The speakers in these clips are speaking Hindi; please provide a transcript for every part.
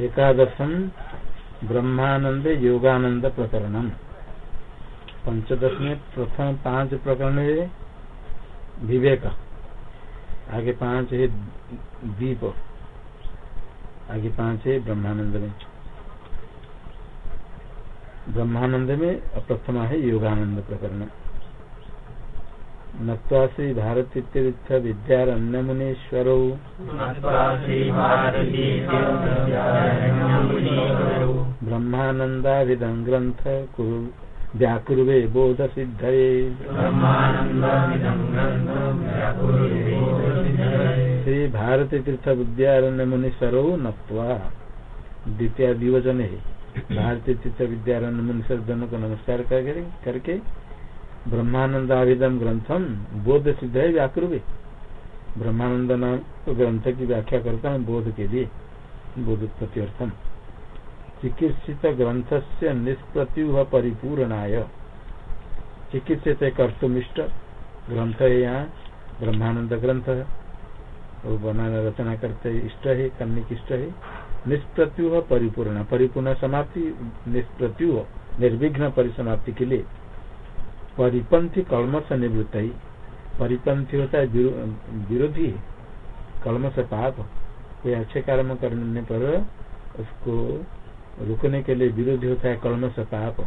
एकादशम ब्रह्मानंद योगानंद प्रकरणम पंचदश में प्रथम पाँच प्रकरण है विवेक। आगे पाँच है दीप। आगे पाँच है ब्रह्मानंद में। ब्रह्मानंद में प्रथमा है योगानंद प्रकरण। नत्वा श्री भारत तीर्थ विद्यारण्य मुनीश्वरो ब्रह्मानंदाभिदं ग्रंथ कुरु व्याकुर्वे बोध सिद्धये श्री भारती तीर्थ विद्यारण्य मुनीश्वरो नत्वा द्वितीय दिवचन है भारतीय तीर्थ विद्यारण्य मुनीश्वर दोनों को नमस्कार करके ब्रह्मानंद आविदम ग्रंथम बोध सिद्ध है व्याकुर्वे ब्रह्मानंद नाम ग्रंथ की व्याख्या करता हूँ, बोध के लिए बोधोत्पत्ति अर्थम चिकित्सित ग्रंथ से निष्प्रत्युह परिपूर्णाय। चिकित्सित कर्तुमिष्ट ग्रंथ है यहाँ, ब्रह्मानंद ग्रंथ है। वो बनाना, रचना करते इष्ट है, करने की इष्ट है। निष्प्रत्युह परिपूर्ण परिपूर्ण समाप्ति, निष्प्रत्युह, निर्विघ्न परिसमाप्ति के लिए परिपंथी कलम से निवृत्त। ही परिपंथी होता है विरोधी कलम से पाप। कोई अच्छे कर्म करने पर उसको रुकने के लिए विरोधी होता है कलम से पाप।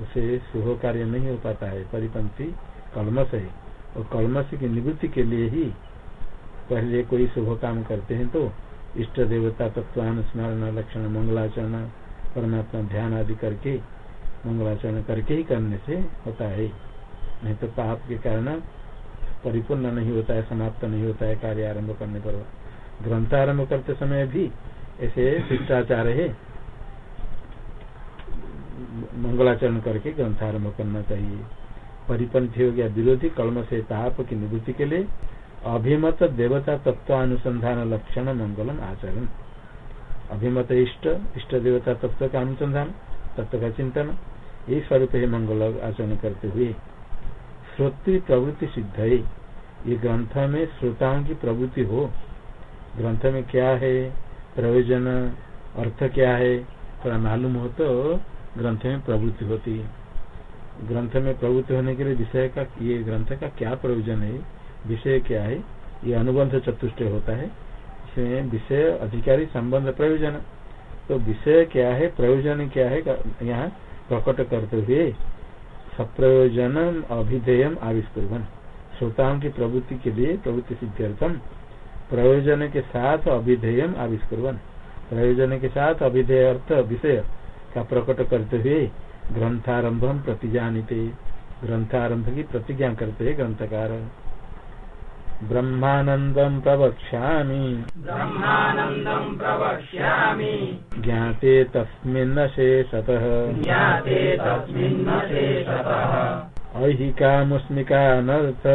उसे शुभ कार्य नहीं हो पाता है। परिपंथी कलमस है। और कलमस की निवृत्ति के लिए ही पहले कोई शुभ काम करते हैं तो इष्ट देवता तत्वान स्मरण लक्षण, मंगलाचरण, परमात्मा ध्यान आदि करके मंगलाचरण करके ही करने से होता है। नहीं तो पाप के कारण परिपूर्ण नहीं होता है, समाप्त नहीं होता है कार्य आरंभ करने पर। ग्रंथ आरंभ करते समय भी ऐसे शिष्टाचार है। मंगलाचरण करके ग्रंथ आरंभ करना चाहिए। परिपंथी हो गया विरोधी कलम से ताप की निवृत्ति के लिए अभिमत देवता तत्व अनुसंधान लक्षण मंगलम आचरण। अभिमत इष्ट इष्ट देवता तत्व का अनुसंधान, तत्व का चिंतन ये स्वरूप है मंगल आचरण करते हुए श्रोत्री प्रवृत्ति सिद्ध है। ये ग्रंथ में श्रोताओं की प्रवृत्ति हो। ग्रंथ में क्या है? प्रयोजन अर्थ क्या है? थोड़ा मालूम हो तो ग्रंथ में प्रवृत्ति होती है। ग्रंथ में प्रवृत्ति होने के लिए विषय का, ये ग्रंथ का क्या प्रयोजन है? विषय क्या है? ये अनुबंध चतुष्ट होता है। इसमें विषय, अधिकारी, संबंध, प्रयोजन। तो विषय क्या है? प्रयोजन क्या है? यहाँ प्रकट करते हुए सप्रयोजन अभिधेय आविष्कुर्बन श्रोताओं की प्रवृत्ति के लिए प्रवृत्ति सिद्ध्यर्थम, प्रयोजन के साथ अभिधेय आविष्कुर्बन प्रयोजन के साथ अभिधेय अर्थ विषय का प्रकट करते हुए ग्रंथारंभ प्रतिजानिते। ग्रंथारंभ की प्रतिज्ञा करते ग्रंथकार। ब्रह्मानंदम प्रवक्ष्यामि। ब्रह्मानन्दं प्रवक्ष्यामि। ज्ञाते तस्मिन् शेषतः। ज्ञाते तस्मिन् शेषतः। ऐहिकामुष्मिकानर्थ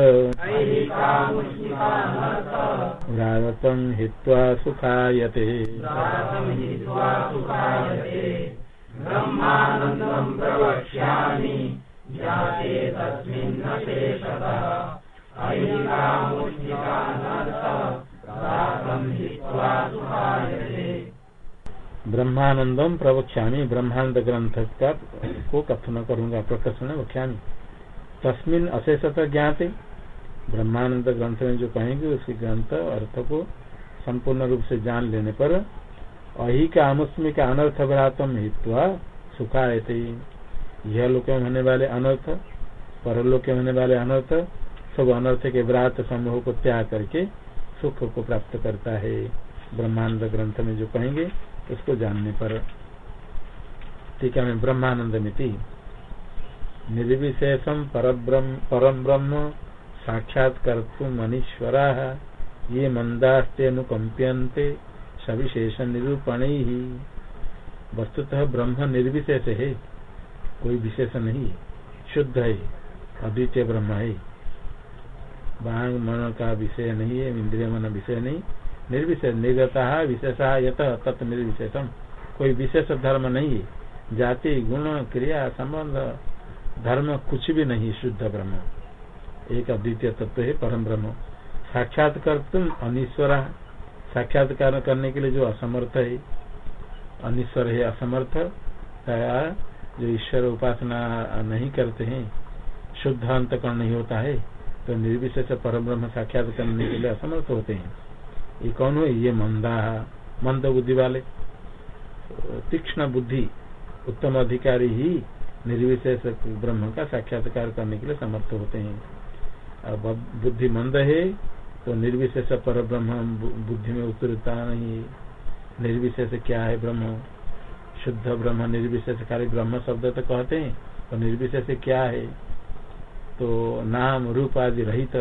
रावतं हित्वा सुखायते। रातं हित्वा सुखायते। ब्रह्मानन्दं प्रवक्ष्यामि। ज्ञाते तस्मिन् शेषतः। ब्रह्मानंदम प्रवक्ष्यामी, ब्रह्मांड ग्रंथ का को कथन करूँगा, प्रकर्षण वक्ष्यामी। तस्मिन अशेषत ज्ञाते, ब्रह्मानंद ग्रंथ में जो कहेंगे, उसके ग्रंथ अर्थ को संपूर्ण रूप से जान लेने पर अहि का आमुष्मिक अनर्थ भ्रातम हित्वा सुखायते। यह लोक में होने वाले अनर्थ, परलोक में होने वाले अनर्थ सब अनर्थ के व्रात समूह को त्याग करके सुख को प्राप्त करता है। ब्रह्मानंद ग्रंथ में जो कहेंगे, उसको जानने पर। टीका में ब्रह्मानंद मिति निर्विशेषम परम ब्रह्म साक्षात मनीश्वरा ये मंदास्ते अनुकंप्यंते सविशेष निरूपण ही वस्तुतः ब्रह्म निर्विशेष है, कोई विशेष नहीं, शुद्ध है, अद्वितीय ब्रह्म है। बांग मन का विषय नहीं है, इंद्रिय मन विषय नहीं। निर्विशेष, निर्गता विशेषा यत तत् निर्विशेषम। कोई विशेष धर्म नहीं है। जाति, गुण, क्रिया, संबंध, धर्म कुछ भी नहीं, शुद्ध ब्रह्म। एक अद्वितीय तत्व है, परम ब्रह्म। साक्षात्कार तुम अनिश्वर। साक्षात्कार करने के लिए जो असमर्थ है, अनिश्वर है, असमर्थ जो ईश्वर उपासना नहीं करते हैं, शुद्ध अंतकरण नहीं होता है। तो निर्विशेष पर ब्रह्म साक्षात करने के लिए असमर्थ होते हैं। ये कौन हो? ये मंदा मंद बुद्धि वाले। तीक्ष्ण बुद्धि, उत्तम अधिकारी ही निर्विशेष ब्रह्म का साक्षात्कार करने के लिए समर्थ होते हैं। अब बुद्धि मंद है तो निर्विशेष पर ब्रह्म बुद्धि में उतरता नहीं निर्विशेष क्या है ब्रह्म? शुद्ध ब्रह्म, निर्विशेष खाली ब्रह्म शब्द तो कहते हैं तो निर्विशेष क्या है? तो नाम रूप आदि रहित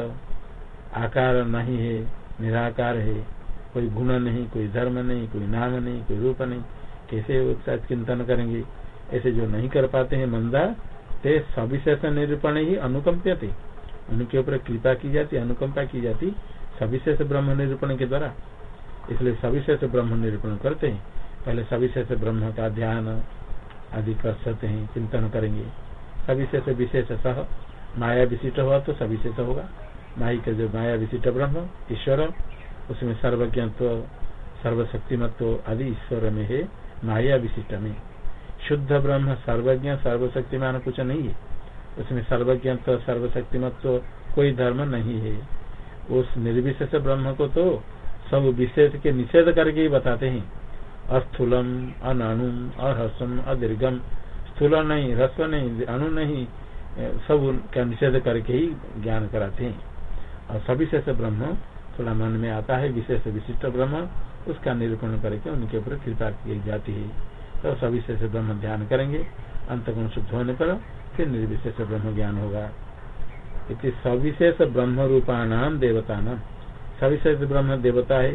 आकार नहीं है, निराकार है। कोई गुण नहीं, कोई धर्म नहीं, कोई नाम नहीं, कोई रूप नहीं। कैसे चिंतन करेंगे? ऐसे जो नहीं कर पाते हैं मंदा, ते सविशेष निरूपण ही अनुकंप्य थे उनके ऊपर कृपा की जाती, अनुकंपा की जाती सविशेष ब्रह्म निरूपण के द्वारा। इसलिए सविशेष ब्रह्म निरूपण करते हैं। पहले सविशेष ब्रह्म का ध्यान आदि कर सकते हैं, चिंतन करेंगे। सविशेष विशेष सह माया विशिष्ट हुआ तो सविशेष होगा। माई का जो माया विशिष्ट ब्रह्म, ईश्वर, उसमें सर्वज्ञ सर्वज्ञत्व, सर्वशक्तिमत्व आदि ईश्वर में है, माया विशिष्ट में। शुद्ध ब्रह्म, सर्वज्ञ, सर्वशक्तिमान कुछ नहीं है। उसमें सर्वज्ञ सर्वज्ञत्व, सर्वशक्तिमत्व कोई धर्म नहीं है। उस निर्विशेष ब्रह्म को तो सब विशेष के निषेध करके ही बताते हैं। अस्थूलम अनाणुम अहसम, अदीर्घम। स्थूल नहीं रस्व नहीं, अणु नहीं सब उनका निषेध करके ही ज्ञान कराते हैं। और सविशेष ब्रह्म थोड़ा मन में आता है, विशेष विशिष्ट ब्रह्म, उसका निरूपण करके उनके ऊपर कृपा की जाती है। तो सविशेष ब्रह्म ध्यान करेंगे, अंतगुण शुद्ध होने पर फिर निर्विशेष ब्रह्म ज्ञान होगा। इति सविशेष ब्रह्म रूपाणाम देवता नाम सविशेष ब्रह्म देवता है।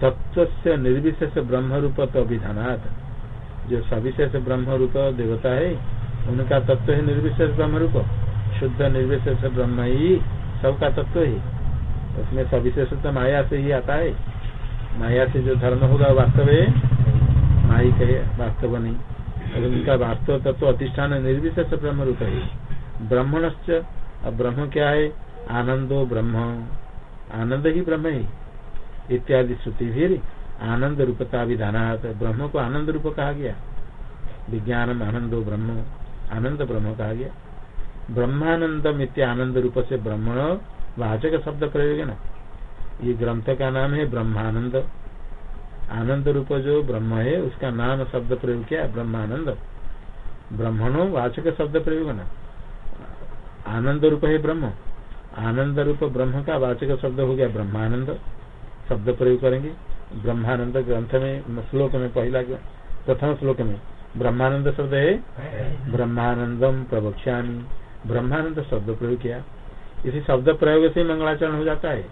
तत्व से निर्विशेष ब्रह्म रूप तो अभिधानात। जो सविशेष ब्रह्म रूप देवता है उनका तत्व है निर्विशेष ब्रह्म रूप शुद्ध, निर्विशेष ब्रह्म ही सबका तत्व ही। उसमें सविशेष तो माया से ही आता है। माया से जो धर्म होगा, वास्तव है। माई कहे, वास्तव नहीं। अगर उनका वास्तव तत्व अधिष्ठान निर्विशेष ब्रह्म रूप है। ब्रह्मणश्च, अब ब्रह्म क्या है? आनंदो ब्रह्म। आनंद ही ब्रह्म है। इत्यादि श्रुति भी आनंद रूपता विधानात। ब्रह्म को आनंद रूप कहा गया। विज्ञान आनंदो ब्रह्म। आनंद ब्रह्म कहा गया। ब्रह्मानंदम इत्य आनंद रूप से ब्रह्मण वाचक शब्द प्रयोग है ना। ये ग्रंथ का नाम है ब्रह्मानंद। आनंद रूप जो ब्रह्म है, उसका नाम शब्द प्रयोग किया ब्रह्मानंद। ब्रह्मणो वाचक शब्द प्रयोग ना। आनंद रूप है ब्रह्म। आनंद रूप ब्रह्म का वाचक शब्द हो गया ब्रह्मानंद। शब्द प्रयोग करेंगे। ब्रह्मानंद ग्रंथ में, श्लोक में पहला प्रथम श्लोक में। ब्रह्मानंद शब्द है? ब्रह्मानंदम प्रवक्ष्यामी। ब्रह्मानंद शब्द प्रयोग किया। इसी शब्द प्रयोग से मंगलाचरण हो जाता है।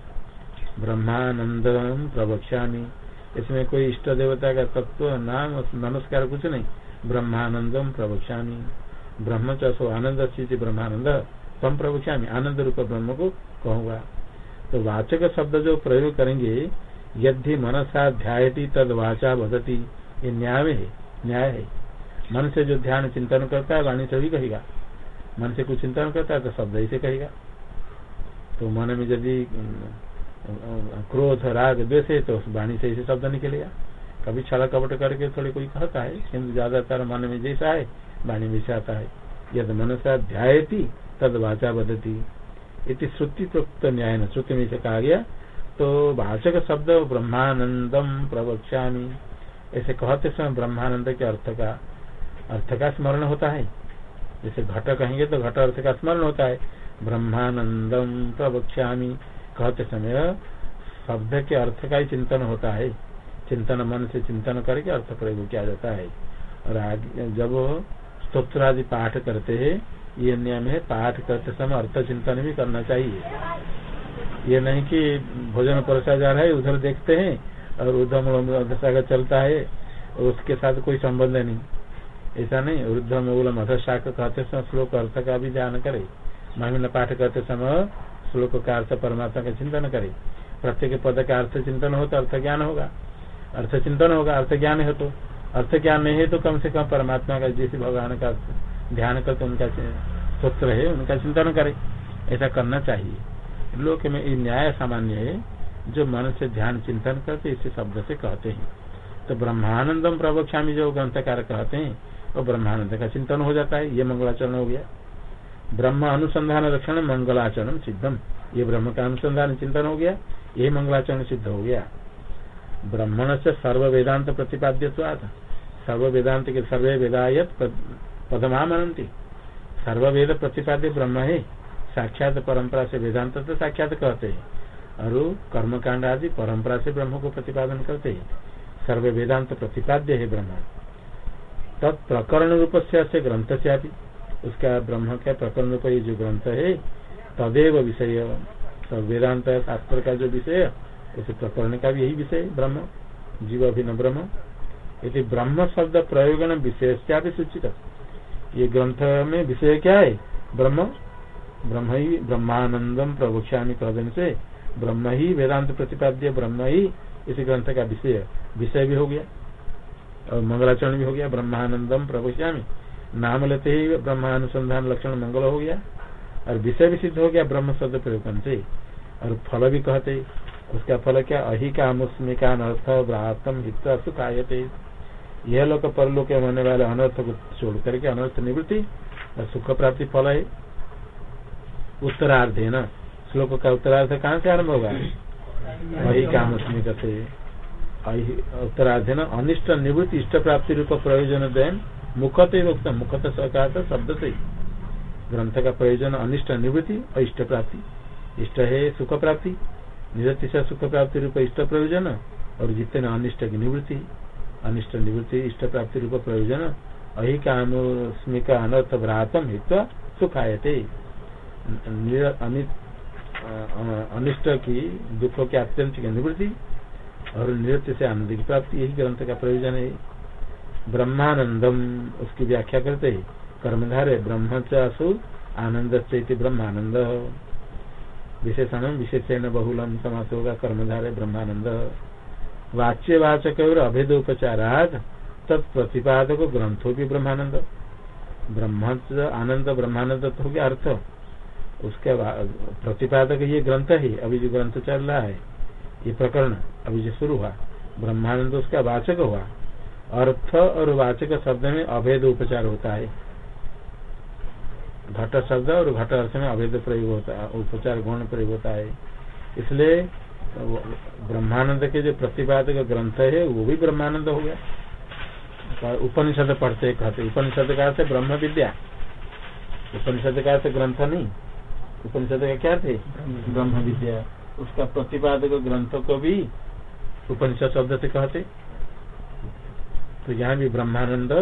ब्रह्मानंदम प्रवक्ष्यामी। इसमें कोई इष्ट देवता का तत्व नाम नमस्कार कुछ नहीं। ब्रह्मानंदम प्रवक्ष्यामी। ब्रह्म चो आनंद स्थिति ब्रह्मानंद तम प्रवक्ष्यामी। आनंद रूप ब्रह्म को कहूँगा। तो वाचक शब्द जो प्रयोग करेंगे यदि मनसा ध्यायती तद वाचा बदती ये न्याय है। न्याय है। मन से जो ध्यान चिंतन करता है, वाणी से भी कहेगा। मन से कुछ चिंतन करता है तो शब्द ही से कहेगा। तो मन में यदि क्रोध, राग, द्वेष है तो वाणी से ऐसे शब्द निकलेगा। कभी छला कपट करके थोड़े कोई कहता है किन्तु ज़्यादातर मन में जैसा है, वाणी में आता है। यद मनसा ध्यायती, तद वाचा बदती इति श्रुति प्रोक्त न्याय श्रुति में से कहा गया तो भाषक शब्द ब्रह्मानंदम प्रवक्ष्यामी। ऐसे कहते समय ब्रह्मानंद के अर्थ का अर्थ का स्मरण होता है जैसे घट कहेंगे तो घट अर्थ का स्मरण होता है ब्रह्मानंदम प्रवक्ष्यामी कहते समय शब्द के अर्थ का ही चिंतन होता है चिंतन मन से चिंतन करके अर्थ प्रयोग किया जाता है और जब स्त्रोत्र आदि पाठ करते हैं ये नियम है पाठ करते समय अर्थ चिंतन भी करना चाहिए ये नहीं कि भोजन परोसा जा रहा है उधर देखते हैं और उद्धम चलता है उसके साथ कोई संबंध नहीं ऐसा नहीं वृद्ध मूलम अधशाक कहते समय श्लोक अर्थ का भी ध्यान करे। महिला पाठ करते समय श्लोक का अर्थ परमात्मा का चिंतन करे। प्रत्येक पद का अर्थ चिंतन हो तो अर्थ ज्ञान होगा। अर्थ चिंतन होगा, अर्थ ज्ञान है तो। अर्थ ज्ञान नहीं है तो कम से कम परमात्मा का, जैसे भगवान का ध्यान करके उनका सूत्र है, उनका चिंतन करे। ऐसा करना चाहिए। लोक में ये न्याय सामान्य है, जो मन से ध्यान चिंतन करते इसे शब्द से कहते हैं। तो ब्रह्मानंदम प्रवक्षामी जो ग्रंथकार कहते हैं वो ब्रह्मानंद का चिंतन हो जाता है, ये मंगलाचरण हो गया। ब्रह्म अनुसंधान लक्षण मंगलाचरण सिद्धम। ये ब्रह्म का अनुसंधान चिंतन हो गया, ये मंगलाचरण सिद्ध हो गया। ब्रह्मण से सर्व वेदांत प्रतिपाद्य सर्व वेदांत के सर्वे वेदायत पदमा मनंती सर्व वेद प्रतिपाद्य ब्रह्म है। साक्षात परंपरा से वेदांत तो साक्षात कहते हैं। और कर्मकांड आदि परंपरा से ब्रह्म को प्रतिपादन करते हैं। सर्व वेदांत प्रतिपाद्य है ब्रह्म। तत्प्रकरण रूप से ग्रंथ से उसका ब्रह्म का प्रकरण रूप ये जो ग्रंथ है, तदेव विषय वेदांत शास्त्र का जो विषय, उस प्रकरण का भी यही विषय, ब्रह्म, जीव अभिन्न ब्रह्म। यदि ब्रह्म शब्द प्रयोगन विषय सूचित। ये ग्रंथ में विषय क्या है? ब्रह्म ब्रह्म ही ब्रह्मानंदम प्रवक्ष्यामी कहने से। ब्रह्म ही वेदांत प्रतिपाद्य ब्रह्म ही इस ग्रंथ का विषय। विषय भी हो गया। और मंगलाचरण भी हो गया, ब्रह्मानंदम प्रवक्ष्यामी नाम लेते ही ब्रह्मानुसंधान लक्षण मंगल हो गया और विषय भी सिद्ध हो गया ब्रह्म शब्द प्रयोग से और फल भी कहते, उसका फल क्या? अहिका मुस्मिका अर्थ व्रातम हित सुख आयते यह लोग परलोक होने वाले अनर्थ को छोड़ करके अनर्थ निवृत्ति और सुख प्राप्ति फल है। उत्तरार्ध है न श्लोक का उत्तरार्ध कहाँ से आरंभ होगा? वही काम उसमें कहते उत्तरार्ध न अनिष्ट निवृत्ति इष्ट प्राप्ति रूप प्रयोजन दयन मुखत मुखत मुखत सहकार शब्द से ग्रंथ का प्रयोजन अनिष्ट निवृत्ति और इष्ट प्राप्ति। इष्ट है सुख प्राप्ति। से सुख प्राप्ति रूप इष्ट प्रयोजन, और जितने अनिष्ट की निवृत्ति। अनिष्ट निवृत्ति, इष्ट प्राप्ति रूप प्रयोजन अहि का अनर्थ भ्रातम हित सुखायते अनिष्ट की दुखों की निवृत्ति और नृत्य से आनंद की प्राप्ति। यही ग्रंथ का प्रयोजन है। ब्रह्मानंदम, उसकी व्याख्या करते है। कर्मधारे ब्रह्म चासु आनंद ब्रह्मानंद। विशेषण विशेषण बहुलम समास होगा कर्मधारे ब्रह्मानंद। वाच्यवाचक और अभेद उपचारात तत्प्रतिपादक ग्रंथों भी ब्रह्मानंद। ब्रह्म आनंद ब्रह्मानंद हो गया अर्थ। उसके प्रतिपादक ये ग्रंथ है, अभी जो ग्रंथ चल रहा है ये प्रकरण अभी जो शुरू हुआ, ब्रह्मानंद उसका वाचक हुआ। अर्थ और वाचक शब्द में अभेद उपचार होता है। घट शब्द और घट अर्थ में अभेद प्रयोग होता है, उपचार गुण प्रयोग होता है। इसलिए ब्रह्मानंद के जो प्रतिपादक ग्रंथ है, वो भी ब्रह्मानंद हो गया। उपनिषद पढ़ते कहते, उपनिषद का अर्थ ब्रह्म विद्या। उपनिषद का अर्थ ग्रंथ नहीं। उपनिषद का क्या थे? ब्रह्म विद्या। उसका प्रतिपादक ग्रंथ को भी उपनिषद शब्द से कहते। तो यहाँ भी ब्रह्मानंद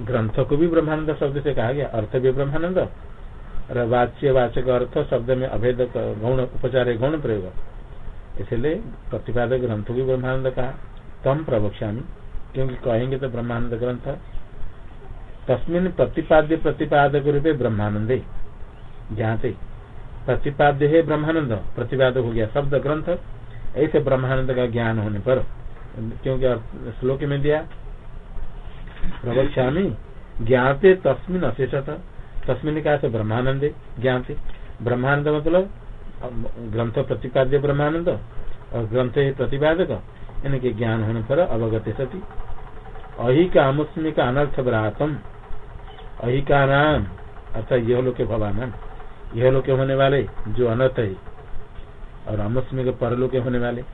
ग्रंथ को भी ब्रह्मानंद शब्द से कहा गया, अर्थ भी ब्रह्मानंद। और वाच्य, वाचक अर्थ शब्द में अभेद गौण, उपचार, गौण प्रयोग। इसलिए प्रतिपादक ग्रंथों भी ब्रह्मानंद कहा। तम प्रवक्ष्यामी, क्योंकि कहेंगे तो ब्रह्मानंद ग्रंथ। तस्मिन प्रतिपाद्य, प्रतिपादक रूपे ब्रह्मानंदे। ज्ञाते प्रतिपाद्य है ब्रह्मानंद। प्रतिपादक हो गया शब्द ग्रंथ। ऐसे ब्रह्मानंद का ज्ञान होने पर, क्योंकि श्लोक में दिया, प्रवक्ष्यामी, ज्ञाते तस्मिन अशेषता। तस्मिन का ब्रह्मानंद, ज्ञाते। ब्रह्मानंद मतलब ग्रंथ प्रतिपाद्य ब्रह्मानंद और ग्रंथ प्रतिपादक। इनके ज्ञान होने पर अवगत सती। अहि का अमुस्मी का अनर्थ ब्रातम अहि का नाम अर्थात यह लोग भवान यह लोग के होने वाले जो अनर्थ है, और अमस्मिक अमुस्मी के परलोक होने वाले।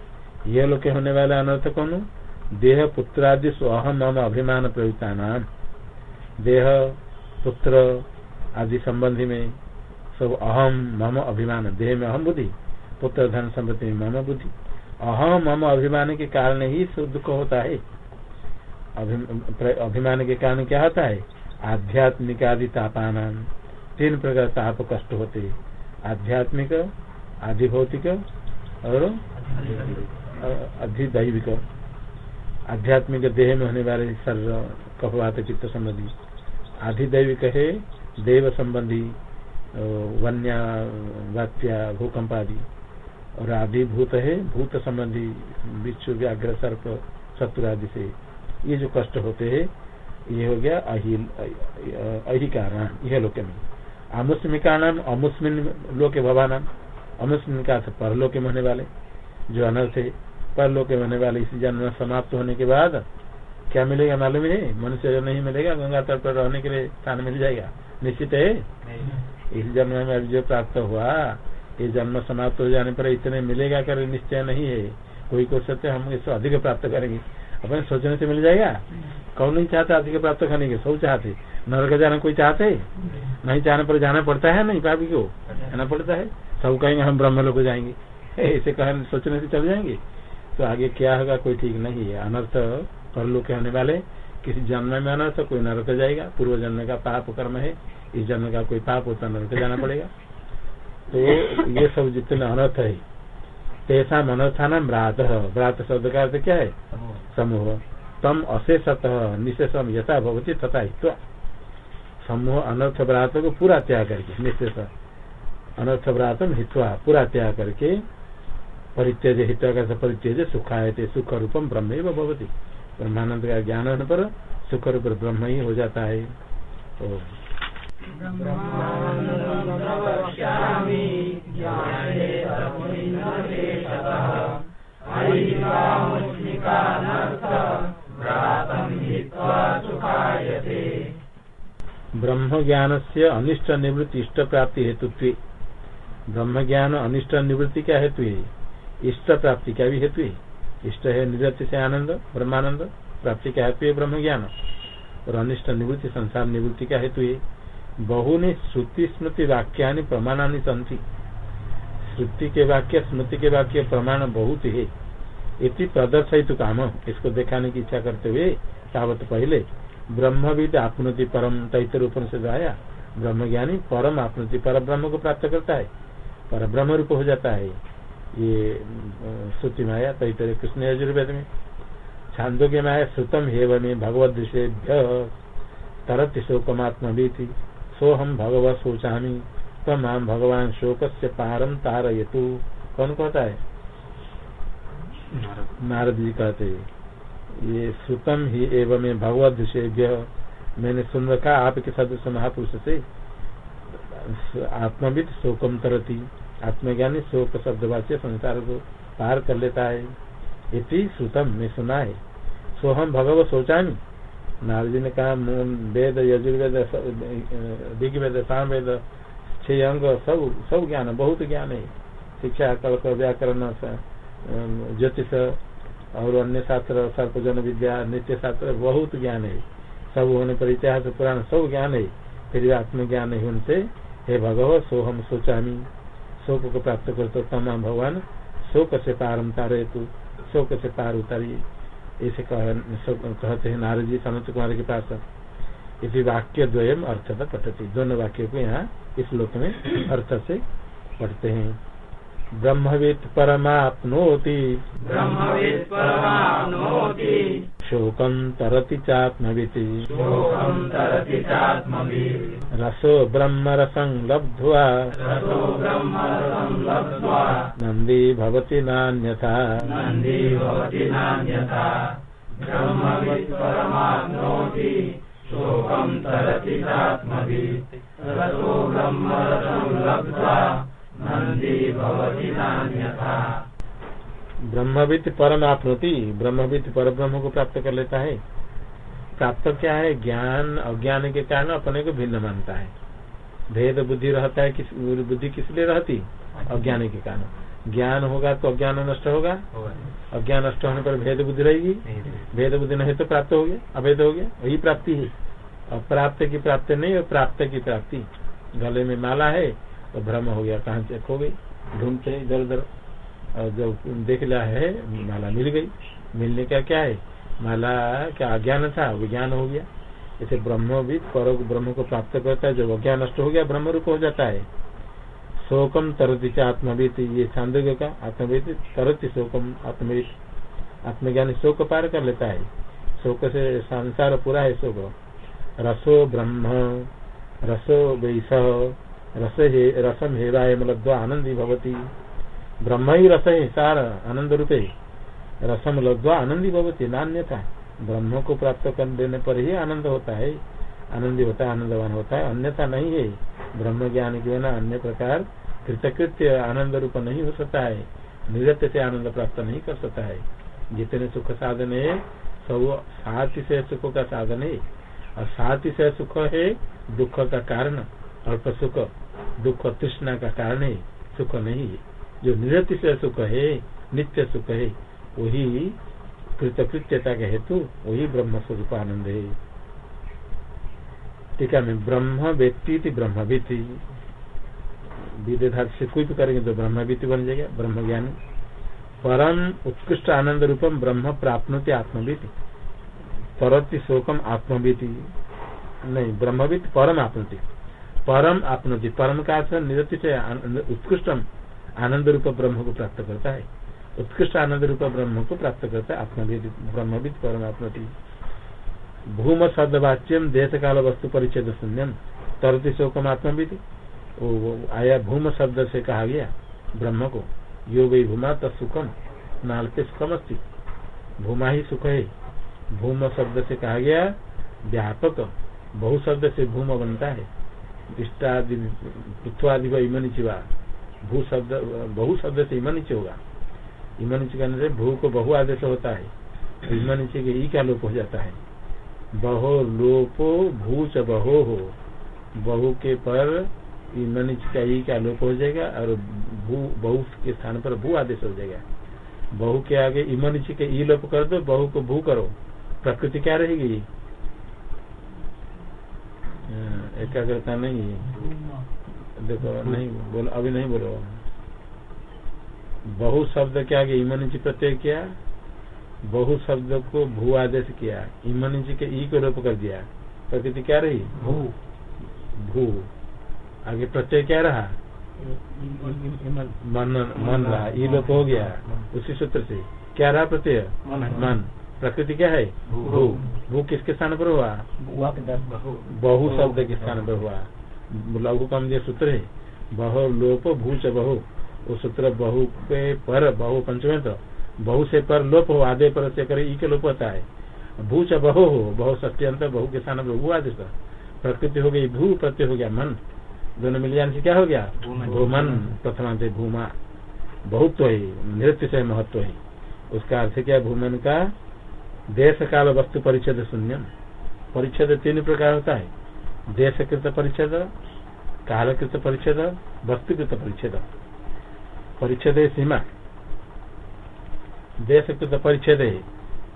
यह लोग के होने वाले अनर्थ कौन देह पुत्रादि स्वहम मम अभिमान प्रयुक्ता नाम देह, पुत्र आदि संबंधी में सब अहम मम अभिमान। देह में अहम बुद्धि, पुत्र धन संबंधी में मम बुद्धि। अहम मम अभिमान के कारण ही दुख होता है। अभिमान के कारण क्या होता है? आध्यात्मिक आदि तापान तीन प्रकार ताप कष्ट होते आध्यात्मिक, आधिभौतिक और अधिदैविक। आध्यात्मिक देह में होने वाले शरीर कपवात चित्त संबंधी। आधिदैविक है देव संबंधी, वन्या, वात्या, भूकंप आदि। और आदिभूत है भूत संबंधी, विश्व, व्याघ्र, सर्प, शत्रु आदि से। ये जो कष्ट होते हैं, ये हो गया अहिकार यह लोक में। अमुस्मिका नाम अमुस्मिन लोके भवानाम अमुस्मिन का परलोक में होने वाले जो अनर्थ है परलोक में होने वाले इसी जन्म समाप्त होने के बाद क्या मिलेगा मालूम है मनुष्य जो नहीं मिलेगा गंगा तट पर रहने के लिए स्थान मिल जाएगा। निश्चित है? इस जन्म में अभी जो प्राप्त हुआ ये जन्म समाप्त हो जाने पर इतने मिलेगा कर निश्चय नहीं है। कोई को सकते हम इसको अधिक प्राप्त करेंगे। अपने सोचने से मिल जाएगा? कौन नहीं चाहता अधिक प्राप्त करने के? सब चाहते। नरक जाना कोई चाहते? नहीं चाहने पर जाना पड़ता है? नहीं, पापी को? जाना पड़ता है। सब कहेंगे, हम ब्रह्म लोग जाएँगे। ऐसे कह सोचने से चल जाएँगे। तो आगे क्या होगा? कोई ठीक नहीं है। अनर्थ पर लोग कहने वाले। किसी जन्म में अनर्थ, कोई नरक जाएगा। पूर्व जन्म का पाप कर्म है। इस जन्म का कोई पाप होता, नरक जाना पड़ेगा। तो ये सब जितने अनर्थ है तेसा अनर्था नाम व्रात व्रात शब्द का अर्थ क्या है? समूह। तम अशेषत निशेषम यथा भवती तथा हित्वा। समूह अनर्थ व्रात को पूरा त्याग करके निशेष। अनर्थ व्रातम हित्वा पूरा त्याग करके परित्यज हित्वा का परित्यज सुखायते सुख रूपम ब्रह्म भवती। ब्रह्मानंद का ज्ञान होने पर सुख रूप ब्रह्म ही हो जाता है। ब्रह्म ज्ञान से अनिष्ट निवृत्ति इष्ट प्राप्ति हेतु ब्रह्म ज्ञान अनिष्ट निवृत्ति क्या हेतु इष्ट प्राप्ति क्या भी हेतु इष्ट है निवृत्ति से आनंद, ब्रह्मानंद, प्राप्ति का हेतु ब्रह्म ज्ञान और अनिष्ट निवृत्ति संसार निवृत्ति का हेतु बहुनी श्रुति स्मृति वाक्या प्रमाणानी संति श्रुति के वाक्य, स्मृति के वाक्य प्रमाण बहुत है। इति प्रदर्शित काम इसको दिखाने की इच्छा करते हुए, तावत पहले ब्रह्मविद आपनति परम तैतर उपनिषद आया ब्रह्म ज्ञानी परम आपनति पर ब्रह्म को प्राप्त करता है। पर ब्रह्म रूप हो जाता है। ये श्रुति में आया तैतर कृष्ण यजुर्वेद में। छांदोग्य में आया श्रुतम हेव में भगवत दृश्यभ्य तरत शोकमात्म भी थी सो हम भगवत सोचा तम हम भगवान शोक से पारम तारयतु। कौन कहता है? नारद। जी कहते ये श्रुतम ही एवं भगवत विषय मैंने सुन रखा, आपके सदस्य महापुरुष से, आत्मविद शोकम तरती। आत्मज्ञानी शोक शब्दवाच्य संसार को पार कर लेता है। इति श्रुतम, में सुना है। सोहम भगवत सोचामी। नारद जी ने कहा वेद, यजुर्वेद दिग्वेद सामवेद छह अंग सब सब ज्ञान, बहुत ज्ञान है। शिक्षा, कल्प, व्याकरण ज्योतिष और अन्य शास्त्र, सर्पजन विद्या, नित्य शास्त्र, बहुत ज्ञान है। सब होने पर इतिहास, पुराण, सब ज्ञान है। फिर आत्मज्ञान है उनसे हे भगव, सो हम सोचामी। शोक को प्राप्त कर तो तमाम भगवान। शोक से पार उतारे तू, शोक से पार उतारिए। इसे कहते हैं नारद जी सनत कुमार के पास। इसी वाक्य द्वयम अर्थ पठती। दोनों वाक्य को यहाँ इस लोक में अर्थ से पढ़ते हैं। ब्रह्मवित् परमाप्नोति। ब्रह्मवित् परमाप्नोति। शोकं तरति चात्मविति। शोकं तरति चात्मवित्। रसो ब्रह्मरसं लब्ध्वा। रसो ब्रह्मरसं लब्ध्वा। नन्दी भवति नान्यथा। नन्दी भवति नान्यथा। ब्रह्मवित् परमाप्नोति। शोकं तरति चात्मवित्। रसो ब्रह्मरसं लब्ध्वा। ब्रह्मविद परम आपनोति ब्रह्मविद पर ब्रह्म को प्राप्त कर लेता है। प्राप्त क्या है? ज्ञान अज्ञान के कारण अपने को भिन्न मानता है। भेद बुद्धि रहता है किस बुद्धि किस लिए रहती? अज्ञान के कारण। ज्ञान होगा तो अज्ञान नष्ट होगा। अज्ञान नष्ट होने पर भेद बुद्धि रहेगी। भेद बुद्धि नहीं तो प्राप्त हो गया। अभेद हो गया। वही प्राप्ति है। अप्राप्त की प्राप्ति नहीं और प्राप्त की प्राप्ति। गले में माला है। तो भ्रम हो गया, कहाँ चेक हो गई? ढूंढते इधर उधर, और जब देख लिया है, माला मिल गई। मिलने का क्या है? माला क्या अज्ञान था, विज्ञान हो गया। जैसे भी पर ब्रह्म को प्राप्त करता है, जब अज्ञान नष्ट हो गया ब्रह्म रूप हो जाता है। शोकम तरती से आत्मवीत ये छांदोग्य का आत्मवीत तरती शोकम आत्मवीत आत्मज्ञानी शोक पार कर लेता है। शोक से संसार पूरा है, शोक। रसो ब्रह्म, रसो वैस रस हे रसम हेवाय मतलब आनंदी भवती। ब्रह्म ही रस है सार आनंद रूपे रसम लब्ध्वा आनंदी भवती नान्यता ब्रह्म को प्राप्त कर देने पर ही आनंद होता है। आनंदी होता है, आनंदवान होता है, अन्यथा नहीं है। ब्रह्म ज्ञान के बिना अन्य प्रकार कृतकृत्य आनंद रूप नहीं हो सकता है। निरत से आनंद प्राप्त नहीं कर सकता है। जितने सुख साधन है, सब साथ से सुख का साधन है। और साथ से सुख है, दुख का कारण, अल्प सुख। दुख तृष्णा का कारण है, सुख नहीं है। जो निरत से सुख है, नित्य सुख है, वही कृतकृत्यता का हेतु, वही ब्रह्म स्वरूप आनंद है। टीका में ब्रह्म व्यक्ति ब्रह्म व्यक्ति विदेधार से भी करेंगे तो ब्रह्म व्यक्ति बन जाएगा ब्रह्म ज्ञान परम उत्कृष्ट आनंद रूपम ब्रह्म प्राप्त आत्मवीति परति शोकम आत्मवीति नहीं ब्रह्मविद परम आपनति परम आपनति परम का अर्थ निरति से उत्कृष्टम आनंद रूप ब्रह्म को प्राप्त करता है। उत्कृष्ट आनंद रूप ब्रह्म को प्राप्त करता है आत्मविद ब्रह्मविद परम आपनति भूम शब्दवाच्यम देश काल वस्तु परिचय शून्यम तरति शोकम आत्मविद आया भूम शब्द से कहा गया ब्रह्म को यो वही भूमा तत्सुखम नालते सुखम अस्ती भूमा ही सुख है। भूम शब्द से कहा गया, व्यापक बहु शब्द से भूम बनता है। इष्टादि पृथ्वादि व। इमनिचिवा भू शब्द, बहु शब्द से इमनिच होगा। इमनिच करने से भू को बहु आदेश होता है। इमनिच के ई का लोप हो जाता है। बहो लोपो भू च बहो हो। बहु के पर इमनिच का ई का लोप हो जाएगा और भू, बहु के स्थान पर भू आदेश हो जाएगा। बहु के आगे इमनिच के ई लोप कर दो, बहु को भू करो। प्रकृति क्या रहेगी? एकाग्रता नहीं है। देखो नहीं बोलो अभी नहीं बोलो। बहु शब्द के आगे इमनिच प्रत्यय किया बहु शब्द को भू आदेश किया इमनिच के ई को रूप कर दिया। प्रकृति क्या रही? भू। भू। आगे प्रत्यय क्या रहा? मन मन रहा। ई लोप हो गया। उसी सूत्र से। क्या रहा प्रत्यय? मन। प्रकृति क्या है? भू। भू। किसके स्थान पर हुआ? बहु। शब्द के स्थान पर हुआ। लघु कम जो सूत्र है। बहु लोप भू च बहु। वो सूत्र बहु पे पर बहु पंचमे तो बहु से पर लोप हो आधे पर से करे ई के लोप होता है। भू च बहु हो बहु सत्यंत बहु के स्थान पर भू आदेश प्रकृति हो गई भू प्रत्यय हो गया मन। दोनों मिल जाने से क्या हो गया? भूमन। प्रथमा से भूमा। बहुत तो है नृत्य से महत्व है। उसका अर्थ क्या? भूमन का देश काल वस्तु परिच्छेद शून्यम। परिच्छेद तीन प्रकार होता है। देशकृत परिच्छेद कालकृत परिच्छेद वस्तुकृत परिच्छेद। परिच्छेद सीमा। देशकृत परिच्छेद है।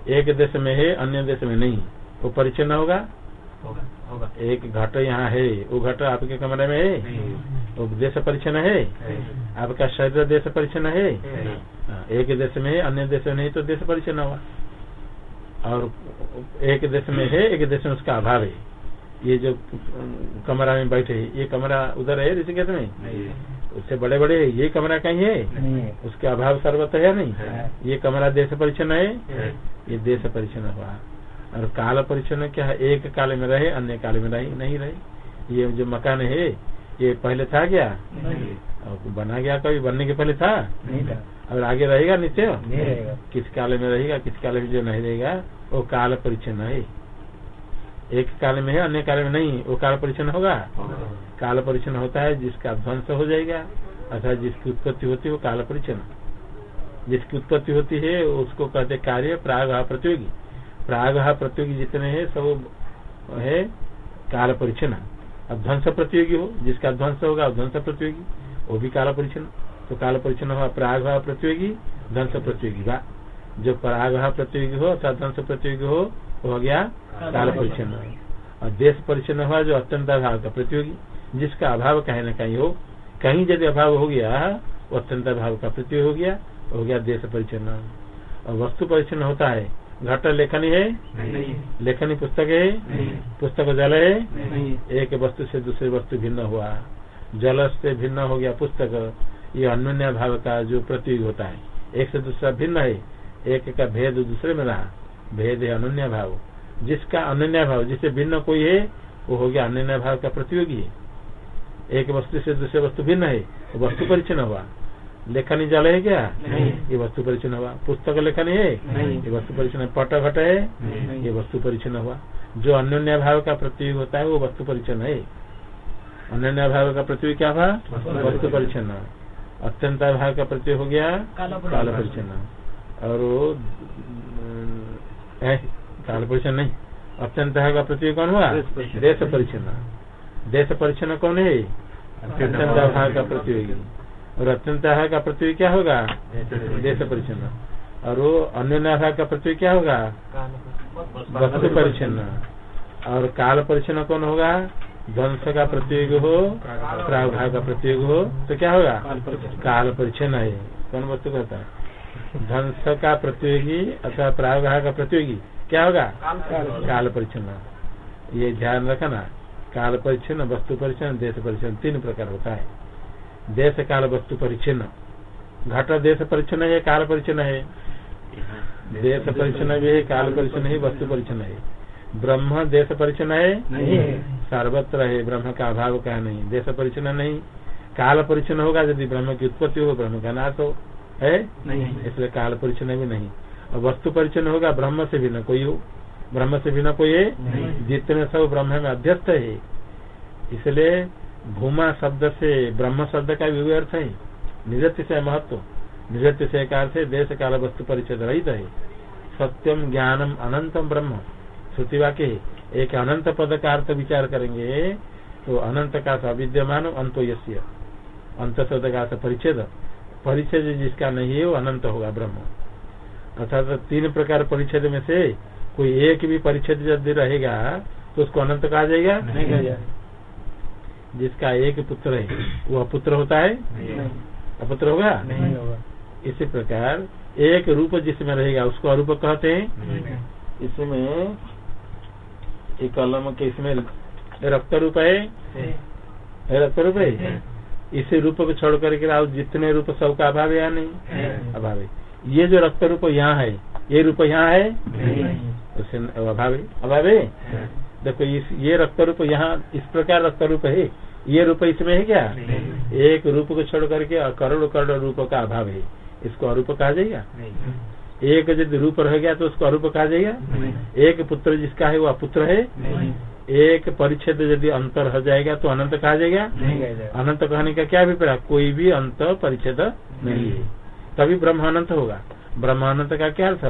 एक देश में है अन्य देश में नहीं। वो परिच्छेद होगा? होगा होगा। एक घट यहाँ है वो घट आपके कमरे में है? वो देश परिचन्न है? आपका शरीर देश परिचन्न है? हाँ, एक देश में है अन्य देश में नहीं तो देश परिचन्न हुआ और एक देश में है एक देश में उसका अभाव है। ये जो कमरा में बैठे है ये कमरा उधर है ऋषिकेश में? उससे बड़े बड़े ये कमरा कहीं है? उसके अभाव सर्वत है नहीं? ये कमरा देश परिचन्न है? ये देश परिचन्न हुआ। और काल परिचन्न क्या है? एक काल में रहे अन्य काल में रहे नहीं रहे। ये जो मकान है ये पहले था क्या? बना गया कभी? बनने के पहले था? नहीं था। और आगे रहेगा नित्य? नहीं रहेगा। किस काल में रहेगा किस काल में जो नहीं रहेगा वो काल परिचन्न है। एक काल में है अन्य काल में नहीं वो काल परिचन्न होगा। काल परिचन्न होता है जिसका ध्वंस हो जाएगा अर्थात जिसकी उत्पत्ति होती है वो काल परिचन्न जिसकी उत्पत्ति होती है उसको कहते कार्य प्राग प्रतियोगी। प्राग प्रतियोगी जितने हैं सब है काल परिचन्न अब ध्वंस प्रतियोगी हो जिसका ध्वंस होगा ध्वंस प्रतियोगी वो भी काल परिचन्न तो काल परिचन्न हुआ प्राग प्रतियोगी ध्वंस प्रतियोगी va जो पराग प्रतियोगी हो अर्थात ध्वंस प्रतियोगी हो वो हो गया काल परिचन्न और देश परिचन्न हुआ जो अत्यंत अभाव का प्रतियोगी जिसका अभाव कहीं ना कहीं हो कहीं यदि अभाव हो गया वो अत्यंत अभाव का प्रतियोगी हो गया हो गया देश परिचन्न और वस्तु परिचन्न होता है घट लेखनी है? नहीं। लेखनी पुस्तक है? पुस्तक जल है? नहीं। एक वस्तु से दूसरी वस्तु भिन्न हुआ। जल से भिन्न हो गया पुस्तक। ये अन्य भाव का जो प्रतीक होता है। एक से दूसरा भिन्न है एक का भेद दूसरे में रहा। भेद है अनन्य भाव। जिसका अनन्य भाव जिससे भिन्न कोई है वो हो गया अनन्य भाव का प्रतियोगी है। एक वस्तु से दूसरे वस्तु भिन्न है वो वस्तु परिचन्न हुआ। लेखनी जल है क्या? नहीं। ये वस्तु परिचन्न हुआ। पुस्तक लेखनी है? नहीं। ये वस्तु परिचन्न पट घट है? नहीं। ये वस्तु परिचन्न हुआ। जो अन्य भाव का प्रतीक होता है वो वस्तु परिचन्न है। अन्य भाव का प्रतीक क्या हुआ? वस्तु परिचन्न अत्यंत भाव का प्रत्यय हो गया। काल परिचन्न और वो काल परिचन्न नहीं। अत्यंत का प्रत्यय कौन हुआ? देश परिचन्न। देश परिचन्न कौन है? अत्यंत भाव का प्रतियोगी और अत्यंत का प्रत्यय क्या होगा? देश परिचन्न और वो अन्य का प्रत्यय क्या होगा? वस्तु परिचन्न और काल परिचन्न कौन होगा? ध्वंस का प्रत्यय हो प्रागभाग का प्रत्यय हो तो क्या होगा? काल परिचन्न है कौन वस्तु कहता है? ध्वंस का प्रतियोगी अथवा प्रागभाग का प्रतियोगी क्या होगा? काल परिचन्न ये ध्यान रखना काल परिचन्न वस्तु परिचन्न देश परिचन्न तीन प्रकार होता है। देश काल वस्तु परिचन्न घट देश परिचन्न है काल परिचन्न है। देश परिचन्न भी है काल परिचन्न है वस्तु परिचन्न है। ब्रह्म देश परिचन्न है? नहीं सर्वत्र है ब्रह्म का अभाव का नहीं। देश परिचन्न नहीं। काल परिचन्न होगा यदि ब्रह्म की उत्पत्ति हो ब्रह्म का नाश हो है? नहीं। इसलिए काल परिचन्न भी नहीं। और वस्तु परिचन्न होगा ब्रह्म से भी न कोई हो? ब्रह्म से भी न कोई है? जितने सब ब्रह्म में अध्यस्त है। इसलिए भूमा शब्द से ब्रह्म शब्द का भी अर्थ है। निरत्य से महत्व। निरत्य से का अर्थ है। देश काल वस्तु परिचय रहित है। सत्यम ज्ञानम अनंतम ब्रह्म। श्रुति वाक्य। एक अनंत पद का अर्थ विचार करेंगे तो अनंत का अविद्यमान अंतो यस्य। अंत शब्द का अर्थ परिच्छेद। परिच्छेद जिसका नहीं है वो अनंत होगा ब्रह्म। अर्थात तो तीन प्रकार परिच्छेद में से कोई एक भी परिच्छेद यदि रहेगा तो उसको अनंत कहा जाएगा? नहीं कहा जाए जिसका एक पुत्र है वो अपुत्र होता है? अपुत्र होगा? नहीं होगा। इसी प्रकार एक रूप जिसमें रहेगा उसको अरूप कहते हैं? इसमें एक कलम के इसमें रक्त रूप है? रक्त रूप है? इसी रूप को छोड़ करके और जितने रूप सबका अभाव है या नहीं अभाव है। ये जो रक्त रूप यहाँ है ये रूप यहाँ है? उसे अभाव है। अभाव है? देखो इस ये रक्त रूप यहाँ इस प्रकार रक्त रूप है। ये रूप इसमें है क्या? एक रूप को छोड़ करके करोड़ करोड़ रूप का अभाव है। इसको अरूप कहा जाएगा? एक यदि रूप रह गया तो उसको अरूप कहा जाएगा? एक पुत्र जिसका है वह अपुत्र है? एक परिच्छेद यदि अंतर रह जाएगा तो अनंत कहा जाएगा? अनंत कहने का क्या अभिप्राय? कोई भी अंत परिच्छेद नहीं है। तभी ब्रह्म अनंत होगा। ब्रह्म अनंत का क्या अर्थ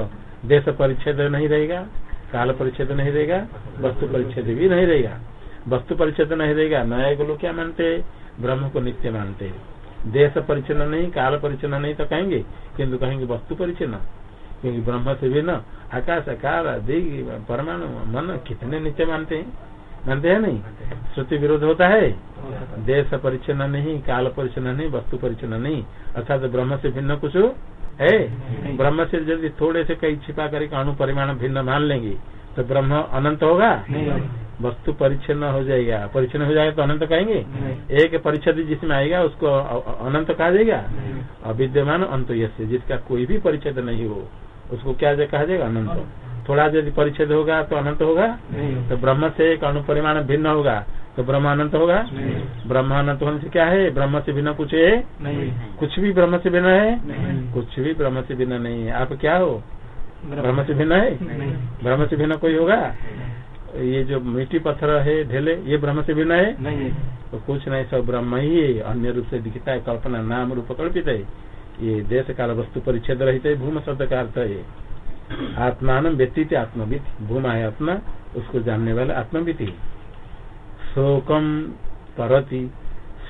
देश परिच्छेद नहीं रहेगा काल परिच्छेद नहीं रहेगा वस्तु परिच्छेद भी नहीं रहेगा। वस्तु परिच्छेद नहीं रहेगा नए लोग क्या मानते? ब्रह्म को नित्य मानते। देश परिचन्न नहीं काल परिचन्न नहीं तो कहेंगे किंतु कहेंगे वस्तु परिचन्न क्योंकि ब्रह्म से भी न आकाश दिग परमाणु मन कितने नीचे मानते हैं? मानते हैं नहीं? श्रुति विरोध होता है? देश परिचन्न नहीं काल परिचन्न नहीं वस्तु परिचन्न नहीं। अर्थात ब्रह्म से भिन्न कुछ है? ब्रह्म से यदि थोड़े से कई छिपा करके अणु परिमाण भिन्न मान लेंगे तो ब्रह्म अनंत होगा? वस्तु परिचन्न हो जाएगा। परिच्छिन्न हो जाएगा तो अनंत कहेंगे? एक परिच्छेद जिसमें आएगा उसको अनंत कहा जाएगा? अविद्यमान अंत जिसका कोई भी परिच्छेद नहीं हो। उसको क्या जा- कहा जाएगा? अनंत। थोड़ा यदि परिच्छेद होगा तो अनंत होगा। तो ब्रह्म से एक अणु परिमाण भिन्न होगा तो ब्रह्म अनंत होगा? ब्रह्म अनंत होने से क्या है? ब्रह्म से भिन्न कुछ है? कुछ भी ब्रह्म से भिन्न है? कुछ भी ब्रह्म से भिन्न नहीं है। आप क्या हो? ब्रह्म से भिन्न है? ब्रह्म से भिन्न कोई होगा? ये जो मिट्टी पत्थर है ढेले ये ब्रह्म से भिन्न है। तो कुछ नहीं सब ब्रह्म ही है। अन्य रूप से दिखता है कल्पना नाम रूप कल्पित है। ये देश काल वस्तु परिच्छेद रहित है भूम शब्द का अर्थ है आत्मान व्यतीत आत्मविद भूमा है आत्मा उसको जानने वाला आत्मविद ही। शोकम परति।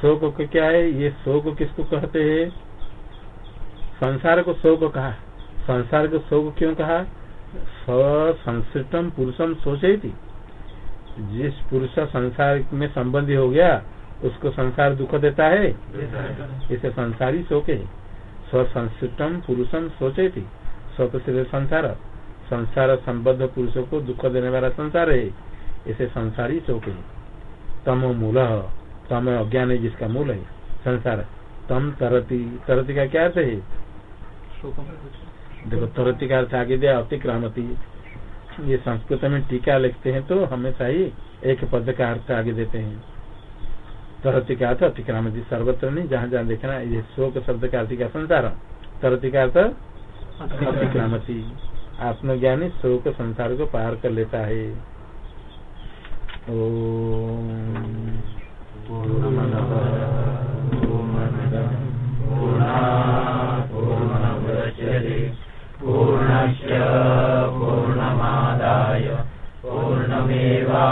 शोक को क्या है? ये शोक किसको कहते हैं? संसार को शोक कहा। संसार को शोक क्यों कहा? संश्रितम पुरुषम सोचे थी जिस पुरुष संसार में संबंधी हो गया उसको संसार दुख देता है। इसे संसारी शोक है। स्वसंश्रितम पुरुषम सोचे थी स्वत संसार। संसार संबद्ध पुरुषों को दुख देने वाला संसार है। इसे संसारी है। तमो मूल, तम अज्ञान है जिसका मूल है। संसार। तम तरती तरती का क्या अर्थ है? देखो, तरती का अर्थ आगे दिया, अतिक्रामती। ये संस्कृत में टीका लिखते हैं तो हमेशा ही एक पद का अर्थ आगे देते हैं। तरती का अर्थ अतिक्राम सर्वत्र नहीं, जहाँ जहाँ देखना ये शोक शब्द का अर्थ क्या संसार तरती का अर्थ अतिक्रामती आत्मज्ञानी शोक संसार को पार कर लेता है। पूर्णस्य पूर्णमादाय पूर्णमेवा